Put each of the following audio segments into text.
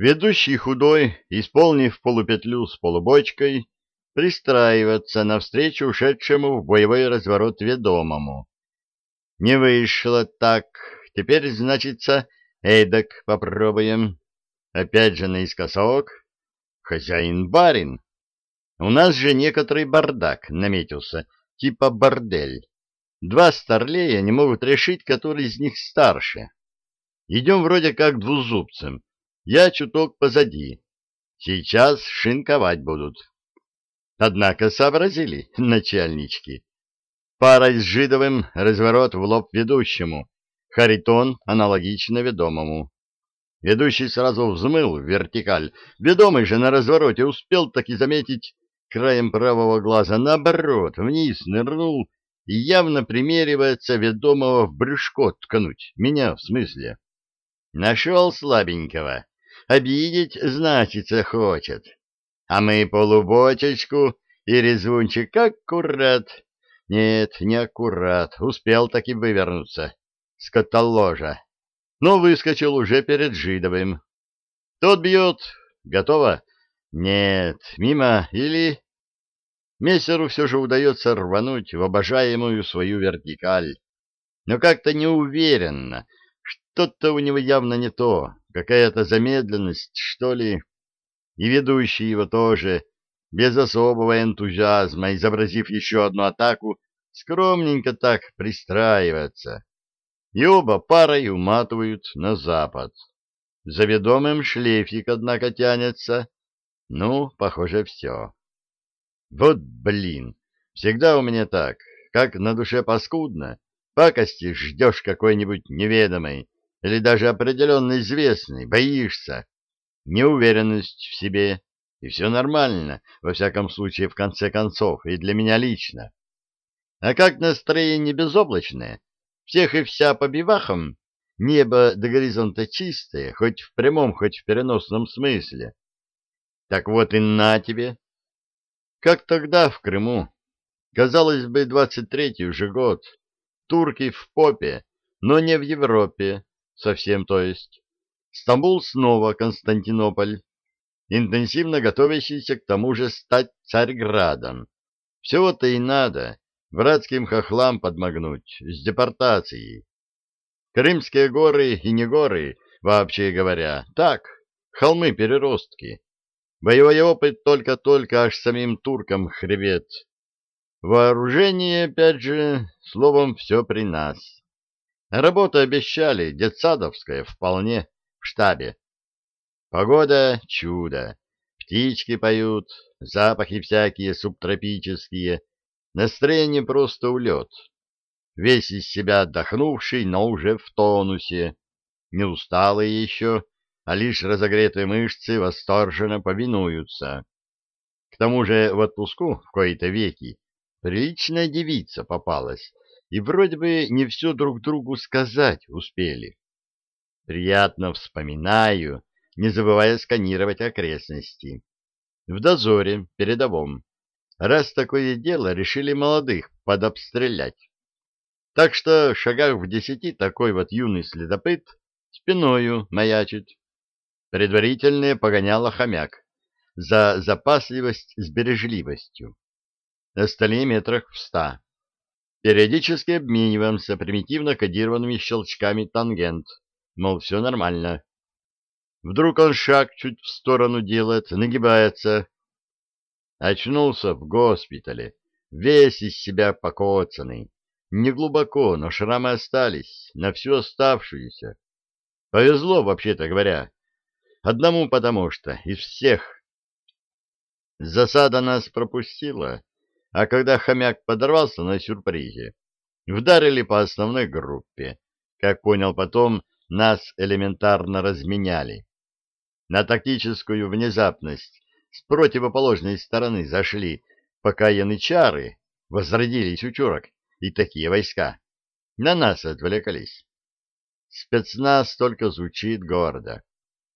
Ведущий худой, исполнив полупетлю с полубочкой, пристраиваться навстречу ушедшему в боевой разворот ведомому. Не вышло так, теперь, значится, эдак попробуем. Опять же наискосок. Хозяин-барин. У нас же некоторый бардак наметился, типа бордель. Два старлея не могут решить, который из них старше. Идем вроде как двузубцем. Я чуток позади. Сейчас шинковать будут. Однако сообразили начальнички. Парой с Жидовым разворот в лоб ведущему. Харитон аналогично ведомому. Ведущий сразу взмыл в вертикаль. Ведомый же на развороте успел таки заметить краем правого глаза. Наоборот, вниз нырнул и явно примеривается ведомого в брюшко ткнуть. Меня, в смысле. Нашел слабенького. Обидеть, значится, хочет. А мы полубочечку и резвунчик аккурат. Нет, не аккурат. Успел таки вывернуться. Скотоложа. Но выскочил уже перед Жидовым. Тот бьет. Готово? Нет, мимо или... Мессеру все же удается рвануть в обожаемую свою вертикаль. Но как-то неуверенно. Что-то у него явно не то какая-то замедленность, что ли, и ведущий его тоже, без особого энтузиазма, изобразив еще одну атаку, скромненько так пристраивается. И оба парой уматывают на запад. За ведомым шлейфик, однако, тянется. Ну, похоже, все. Вот блин, всегда у меня так, как на душе паскудно, пакости ждешь какой-нибудь неведомой, или даже определенно известный, боишься, неуверенность в себе, и все нормально, во всяком случае, в конце концов, и для меня лично. А как настроение безоблачное, всех и вся по бивахам, небо до горизонта чистое, хоть в прямом, хоть в переносном смысле. Так вот и на тебе. Как тогда в Крыму. Казалось бы, двадцать третий уже год. Турки в попе, но не в Европе, совсем то есть. Стамбул снова Константинополь, интенсивно готовящийся к тому же стать Царьградом. Всего-то и надо братским хохлам подмогнуть с депортацией. Крымские горы и не горы, вообще говоря, так, холмы-переростки. Боевой опыт только-только аж самим туркам хребет. Вооружение, опять же, словом, все при нас. Работу обещали, детсадовская, вполне, в штабе. Погода — чудо. Птички поют, запахи всякие субтропические. Настроение просто улет. Весь из себя отдохнувший, но уже в тонусе. Не усталые еще, а лишь разогретые мышцы восторженно повинуются. К тому же в отпуску в кои-то веки приличная девица попалась, и вроде бы не все друг другу сказать успели. Приятно вспоминаю, не забывая сканировать окрестности. В дозоре, передовом, раз такое дело, решили молодых подобстрелять. Так что шагах в десяти такой вот юный следопыт спиною маячит. Предварительное погоняло хомяк за запасливость с бережливостью. На столе метрах в ста. Периодически обмениваемся примитивно кодированными щелчками тангент, мол, все нормально. Вдруг он шаг чуть в сторону делает, нагибается. Очнулся в госпитале, весь из себя покоцанный. Не глубоко, но шрамы остались, на всю оставшуюся. Повезло, вообще-то говоря. Одному потому что, из всех. Засада нас пропустила, а когда хомяк подорвался на сюрпризе, вдарили по основной группе. Как понял потом, нас элементарно разменяли. На тактическую внезапность с противоположной стороны зашли, пока янычары возродились у чурок и такие войска. На нас отвлекались. Спецназ только звучит гордо.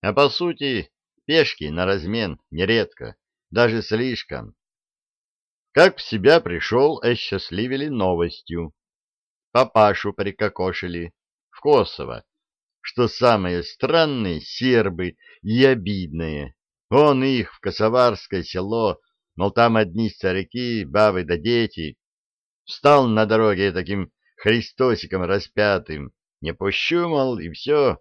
А по сути, пешки на размен нередко, даже слишком. Как в себя пришел, осчастливили новостью. Папашу прикокошили в Косово. что самое странное, сербы и обидное. Он их в Косоварское село, мол, там одни старики, бабы да дети. Встал на дороге таким Христосиком распятым, не пущу, мол, и все.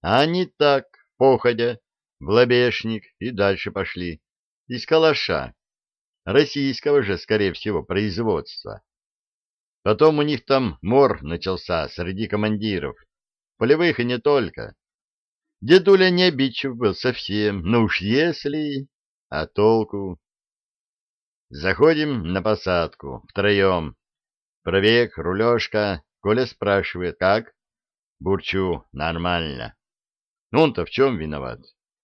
А они так, походя, в лобешник и дальше пошли, из калаша, российского же, скорее всего, производства. Потом у них там мор начался среди командиров, полевых и не только. Дедуля не обидчив был совсем, но уж если... А толку? Заходим на посадку, втроем. Провек, рулежка, Коля спрашивает, как? Бурчу, нормально. Ну он-то в чем виноват?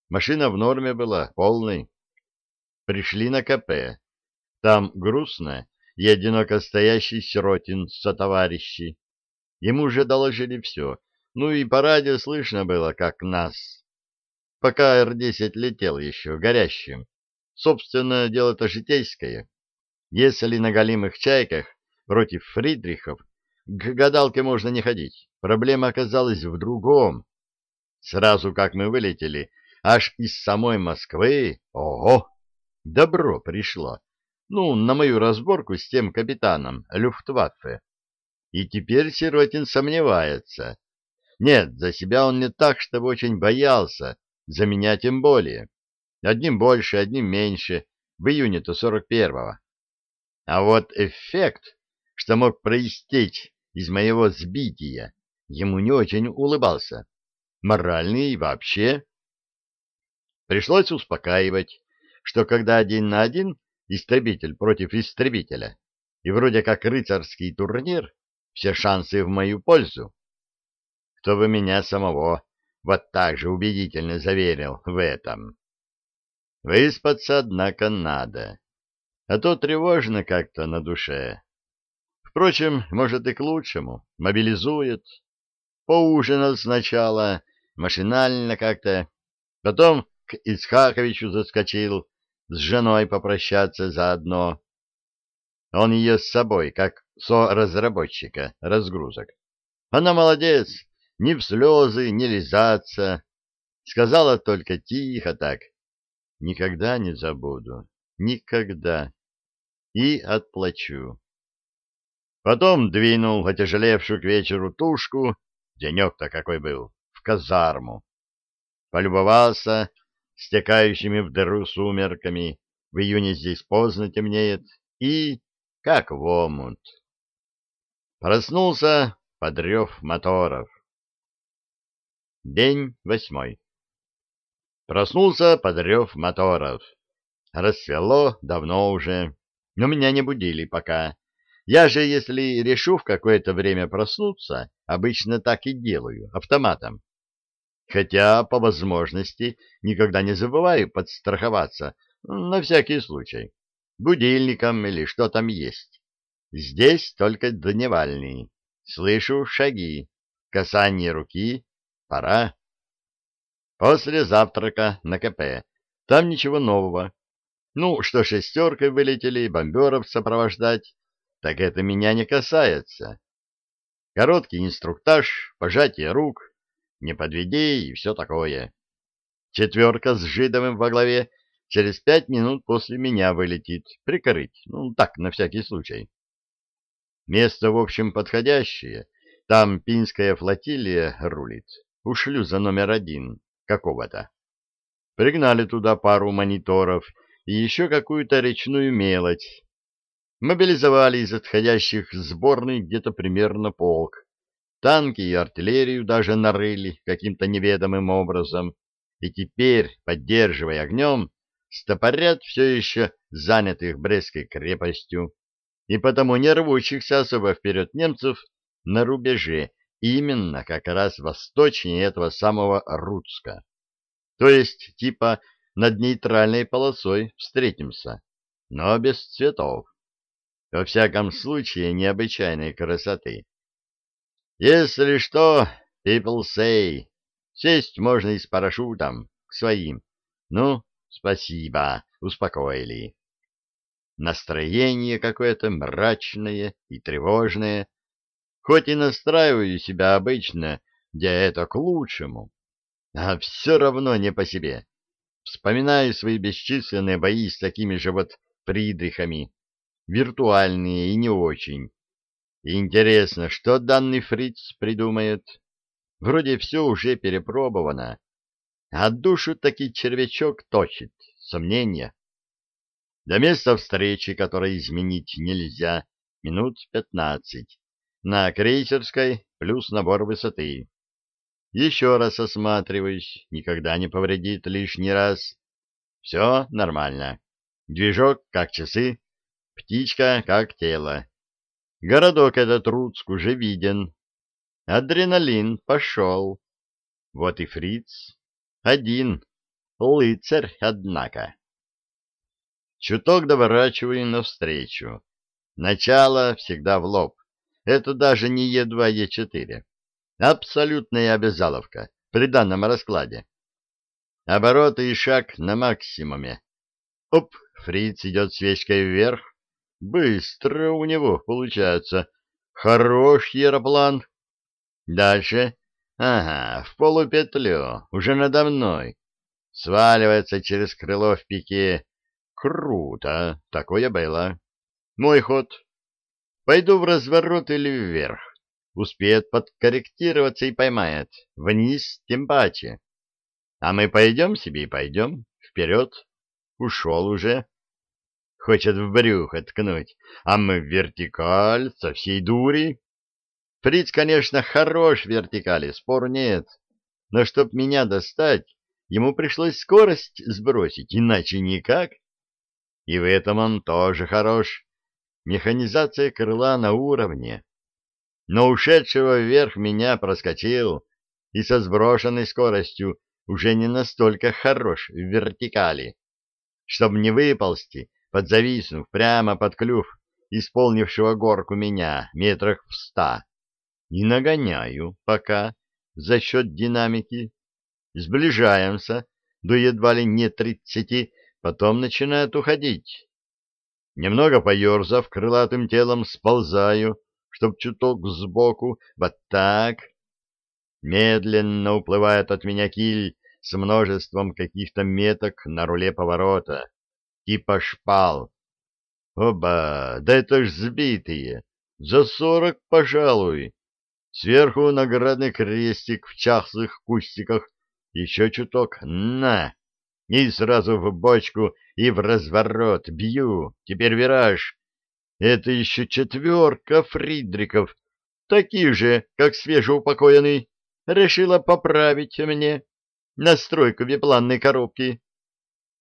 Машина в норме была, полной. Пришли на КП. Там грустно и одиноко стоящий Сиротин со товарищи. Ему уже доложили все, ну и по радио слышно было, как нас. Пока Р-10 летел еще, горящим. Собственно, дело-то житейское. Если на голимых чайках против Фридрихов к гадалке можно не ходить, проблема оказалась в другом. Сразу как мы вылетели, аж из самой Москвы, ого, добро пришло. Ну, на мою разборку с тем капитаном Люфтваффе. И теперь Сиротин сомневается, нет, за себя он не так, чтобы очень боялся, за меня тем более. Одним больше, одним меньше, в июне-то 41-го. А вот эффект, что мог проистечь из моего сбития, ему не очень улыбался. Моральный и вообще. Пришлось успокаивать, что когда один на один истребитель против истребителя, и вроде как рыцарский турнир, все шансы в мою пользу кто бы меня самого вот так же убедительно заверил в этом. Выспаться, однако, надо, а то тревожно как-то на душе. Впрочем, может и к лучшему, мобилизует. Поужинал сначала, машинально как-то, потом к Исхаковичу заскочил, с женой попрощаться заодно. Он ее с собой, как со-разработчика разгрузок. Она молодец, ни в слезы, ни лизаться. Сказала только тихо так. Никогда не забуду. Никогда. И отплачу. Потом двинул отяжелевшую к вечеру тушку, денек-то какой был, в казарму. Полюбовался стекающими в дыру сумерками, в июне здесь поздно темнеет, и как в омут. Проснулся подрев моторов. День восьмой. Проснулся под рев моторов. Рассвело давно уже, но меня не будили пока. Я же, если решу в какое-то время проснуться, обычно так и делаю, автоматом. Хотя, по возможности, никогда не забываю подстраховаться, на всякий случай, будильником или что там есть. Здесь только дневальный. Слышу шаги, касание руки, Пора. После завтрака на КП. Там ничего нового. Ну, что шестеркой вылетели, бомберов сопровождать, так это меня не касается. Короткий инструктаж, пожатие рук, не подведи и все такое. Четверка с Жидовым во главе через пять минут после меня вылетит, прикрыть, ну, так, на всякий случай. Место, в общем, подходящее, там пинская флотилия рулит у шлюза номер один какого-то. Пригнали туда пару мониторов и еще какую-то речную мелочь. Мобилизовали из отходящих сборных где-то примерно полк. Танки и артиллерию даже нарыли каким-то неведомым образом. И теперь, поддерживая огнем, стопорят все еще занятых Брестской крепостью и потому не рвущихся особо вперед немцев на рубеже именно как раз восточнее этого самого Руцка. То есть, типа, над нейтральной полосой встретимся, но без цветов. Во всяком случае, необычайной красоты. Если что, people say, сесть можно и с парашютом, к своим. Ну, спасибо, успокоили. Настроение какое-то мрачное и тревожное, Хоть и настраиваю себя обычно где это к лучшему. А все равно не по себе. Вспоминаю свои бесчисленные бои с такими же вот придрихами, виртуальные и не очень. Интересно, что данный фриц придумает? Вроде все уже перепробовано, а душу таки червячок точит, сомнения. До места встречи, которое изменить нельзя, минут пятнадцать. На крейсерской плюс набор высоты. Еще раз осматриваюсь, никогда не повредит лишний раз. Все нормально. Движок как часы, птичка как тело. Городок этот Руцк уже виден. Адреналин пошел. Вот и фриц. Один. Лыцарь, однако. Чуток доворачиваю навстречу. Начало всегда в лоб. Это даже не Е2, Е4. Абсолютная обязаловка при данном раскладе. Обороты и шаг на максимуме. Оп, фриц идет свечкой вверх. Быстро у него получается. Хорош аэроплан. Дальше. Ага, в полупетлю, уже надо мной. Сваливается через крыло в пике. Круто, такое было. Мой ход. Пойду в разворот или вверх. Успеет подкорректироваться и поймает. Вниз тем паче. А мы пойдем себе и пойдем. Вперед. Ушел уже. Хочет в брюхо ткнуть. А мы в вертикаль со всей дури. Фриц, конечно, хорош в вертикали, спор нет. Но чтоб меня достать, ему пришлось скорость сбросить, иначе никак. И в этом он тоже хорош. Механизация крыла на уровне. Но ушедшего вверх меня проскочил и со сброшенной скоростью уже не настолько хорош в вертикали. Чтобы не выползти, подзависнув прямо под клюв исполнившего горку меня метрах в ста и нагоняю пока за счет динамики. Сближаемся до едва ли не тридцати, потом начинает уходить. Немного поерзав, крылатым телом сползаю, чтоб чуток сбоку, вот так. Медленно уплывает от меня киль с множеством каких-то меток на руле поворота, типа шпал. Оба, да это ж сбитые, за сорок, пожалуй. Сверху наградный крестик в чахлых кустиках, еще чуток, на! И сразу в бочку и в разворот бью, теперь вираж. Это еще четверка Фридриков, такие же, как свежеупокоенный, решила поправить мне настройку бипланной коробки.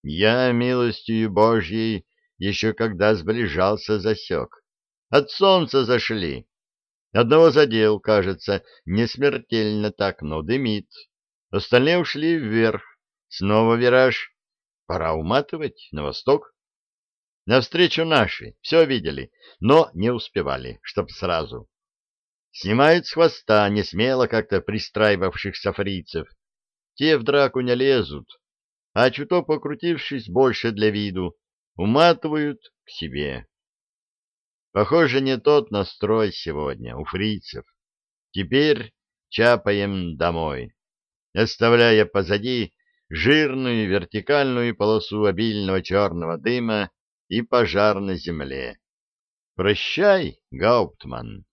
Я, милостью Божьей, еще когда сближался, засек. От солнца зашли. Одного задел, кажется, не смертельно так, но дымит. Остальные ушли вверх. Снова вираж. Пора уматывать на восток. Навстречу наши. Все видели, но не успевали, чтоб сразу. Снимают с хвоста не смело как-то пристраивавшихся фрицев. Те в драку не лезут, а чуток покрутившись больше для виду, уматывают к себе. Похоже, не тот настрой сегодня у фрицев. Теперь чапаем домой, оставляя позади жирную вертикальную полосу обильного черного дыма и пожар на земле. Прощай, Гауптман.